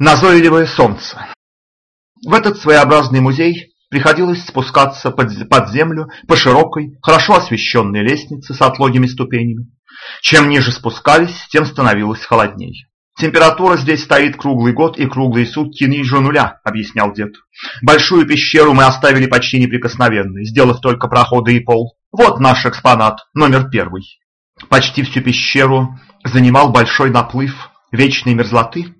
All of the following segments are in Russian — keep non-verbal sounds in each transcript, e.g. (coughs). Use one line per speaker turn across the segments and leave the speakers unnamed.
Назойливое солнце. В этот своеобразный музей приходилось спускаться под, под землю по широкой, хорошо освещенной лестнице с отлогими ступенями. Чем ниже спускались, тем становилось холоднее. «Температура здесь стоит круглый год и круглые сутки ниже нуля», — объяснял дед. «Большую пещеру мы оставили почти неприкосновенной, сделав только проходы и пол. Вот наш экспонат, номер первый». Почти всю пещеру занимал большой наплыв вечной мерзлоты,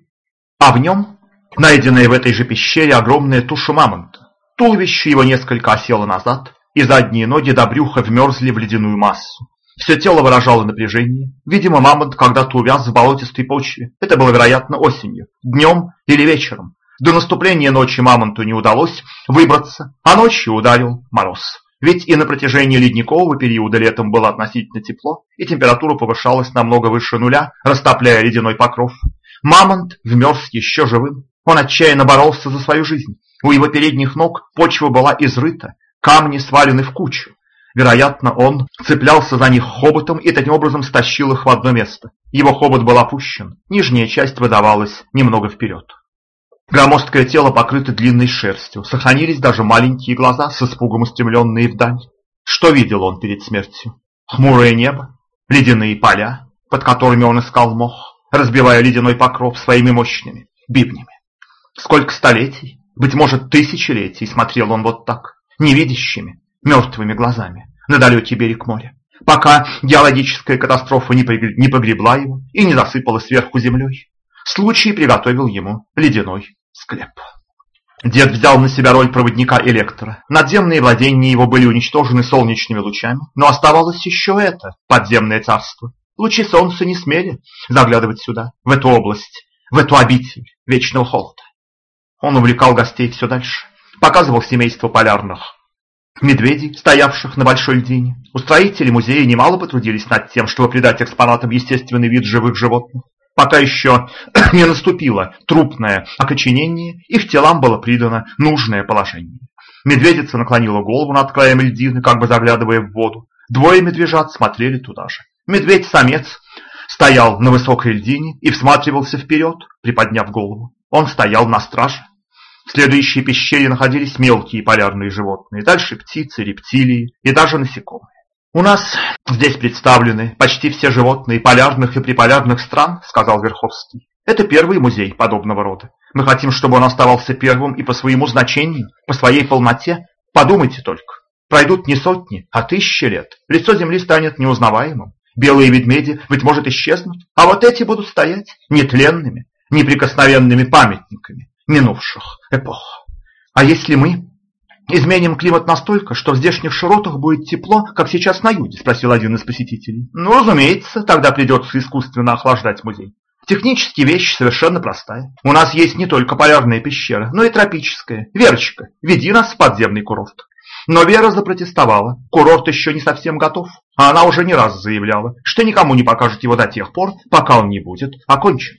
а в нем найденная в этой же пещере огромная туша мамонта. Туловище его несколько осело назад, и задние ноги до брюха вмерзли в ледяную массу. Все тело выражало напряжение. Видимо, мамонт когда-то увяз в болотистой почве. Это было, вероятно, осенью, днем или вечером. До наступления ночи мамонту не удалось выбраться, а ночью ударил мороз. Ведь и на протяжении ледникового периода летом было относительно тепло, и температура повышалась намного выше нуля, растопляя ледяной покров. Мамонт вмерз еще живым. Он отчаянно боролся за свою жизнь. У его передних ног почва была изрыта, камни свалены в кучу. Вероятно, он цеплялся за них хоботом и таким образом стащил их в одно место. Его хобот был опущен, нижняя часть выдавалась немного вперед. Громоздкое тело покрыто длинной шерстью, сохранились даже маленькие глаза, с испугом устремленные вдаль. Что видел он перед смертью? Хмурое небо, ледяные поля, под которыми он искал мох, разбивая ледяной покров своими мощными бивнями. Сколько столетий, быть может тысячелетий, смотрел он вот так, невидящими, мертвыми глазами на далекий берег моря, пока геологическая катастрофа не погребла его и не засыпала сверху землей. Случай приготовил ему ледяной склеп. Дед взял на себя роль проводника электора. Надземные владения его были уничтожены солнечными лучами, но оставалось еще это, подземное царство. Лучи солнца не смели заглядывать сюда, в эту область, в эту обитель вечного холода. Он увлекал гостей все дальше, показывал семейство полярных медведей, стоявших на большой льдине. Устроители музея немало потрудились над тем, чтобы придать экспонатам естественный вид живых животных. Пока еще (clears throat) не наступило трупное окоченение, их телам было придано нужное положение. Медведица наклонила голову над краем льдины, как бы заглядывая в воду. Двое медвежат смотрели туда же. Медведь-самец стоял на высокой льдине и всматривался вперед, приподняв голову. Он стоял на страже. В следующей пещере находились мелкие полярные животные, дальше птицы, рептилии и даже насекомые. «У нас здесь представлены почти все животные полярных и приполярных стран», сказал Верховский. «Это первый музей подобного рода. Мы хотим, чтобы он оставался первым и по своему значению, по своей полноте. Подумайте только. Пройдут не сотни, а тысячи лет. Лицо Земли станет неузнаваемым. Белые ведмеди, быть может, исчезнут, а вот эти будут стоять нетленными, неприкосновенными памятниками минувших эпох. А если мы изменим климат настолько, что в здешних широтах будет тепло, как сейчас на юге? Спросил один из посетителей. Ну, разумеется, тогда придется искусственно охлаждать музей. Технически вещь совершенно простая. У нас есть не только полярная пещера, но и тропическая. Верочка, веди нас в подземный курорт. Но Вера запротестовала. Курорт еще не совсем готов. А она уже не раз заявляла, что никому не покажет его до тех пор, пока он не будет окончен.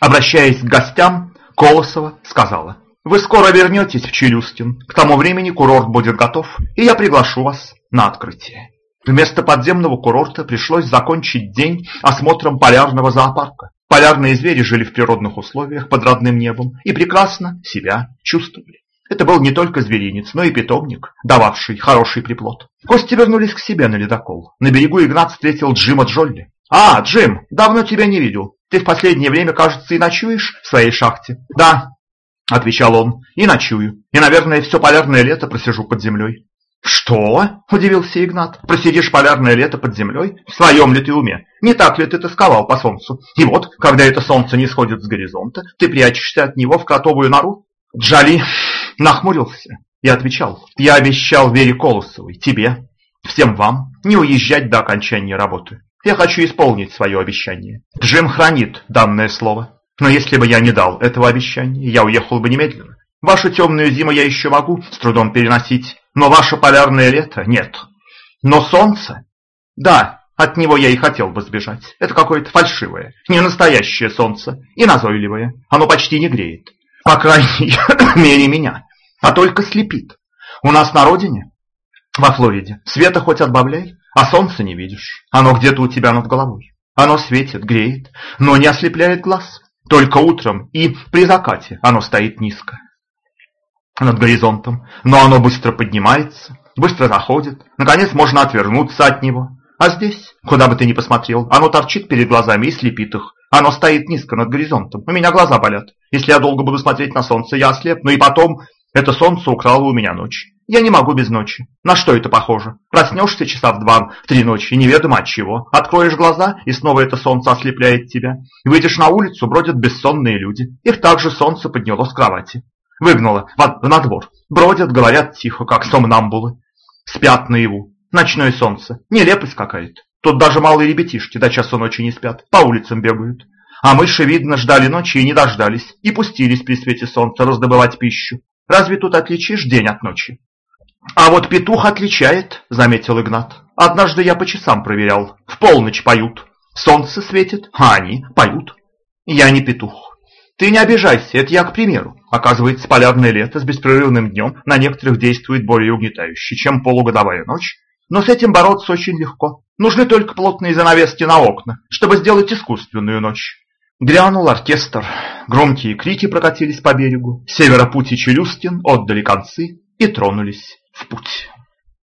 Обращаясь к гостям, Колосова сказала, «Вы скоро вернетесь в Челюскин. К тому времени курорт будет готов, и я приглашу вас на открытие». Вместо подземного курорта пришлось закончить день осмотром полярного зоопарка. Полярные звери жили в природных условиях под родным небом и прекрасно себя чувствовали. Это был не только зверинец, но и питомник, дававший хороший приплод. Гости вернулись к себе на ледокол. На берегу Игнат встретил Джима Джолли. «А, Джим, давно тебя не видел. Ты в последнее время, кажется, и ночуешь в своей шахте?» «Да», — отвечал он, — «и ночую. И, наверное, все полярное лето просижу под землей». «Что?» – удивился Игнат. «Просидишь полярное лето под землей? В своем ли ты уме? Не так ли ты тосковал по солнцу? И вот, когда это солнце не сходит с горизонта, ты прячешься от него в кротовую нору?» Джали нахмурился и отвечал. «Я обещал Вере Колосовой, тебе, всем вам, не уезжать до окончания работы. Я хочу исполнить свое обещание. Джим хранит данное слово. Но если бы я не дал этого обещания, я уехал бы немедленно. Вашу темную зиму я еще могу с трудом переносить, но ваше полярное лето нет. Но солнце? Да, от него я и хотел бы сбежать. Это какое-то фальшивое, не настоящее солнце и назойливое. Оно почти не греет. По крайней (coughs) мере меня. А только слепит. У нас на родине, во Флориде, света хоть отбавляй, а солнца не видишь. Оно где-то у тебя над головой. Оно светит, греет, но не ослепляет глаз. Только утром и при закате оно стоит низко над горизонтом, но оно быстро поднимается, быстро заходит, наконец можно отвернуться от него. А здесь, куда бы ты ни посмотрел, оно торчит перед глазами и слепит их. Оно стоит низко над горизонтом. У меня глаза болят. Если я долго буду смотреть на солнце, я ослеп. Ну и потом, это солнце украло у меня ночь. Я не могу без ночи. На что это похоже? Проснешься часа в два, в три ночи, неведомо от чего. Откроешь глаза, и снова это солнце ослепляет тебя. Выйдешь на улицу, бродят бессонные люди. Их также солнце подняло с кровати. Выгнало в, на двор. Бродят, говорят тихо, как сомнамбулы. Спят наяву. Ночное солнце. Нелепость какая-то. Тут даже малые ребятишки до часу ночи не спят. По улицам бегают. А мыши, видно, ждали ночи и не дождались. И пустились при свете солнца раздобывать пищу. Разве тут отличишь день от ночи? А вот петух отличает, заметил Игнат. Однажды я по часам проверял. В полночь поют. Солнце светит, а они поют. Я не петух. Ты не обижайся, это я к примеру. Оказывается, полярное лето с беспрерывным днем на некоторых действует более угнетающе, чем полугодовая ночь. Но с этим бороться очень легко. Нужны только плотные занавески на окна, чтобы сделать искусственную ночь. Грянул оркестр. Громкие крики прокатились по берегу. Северопуть и Челюстин отдали концы и тронулись в путь.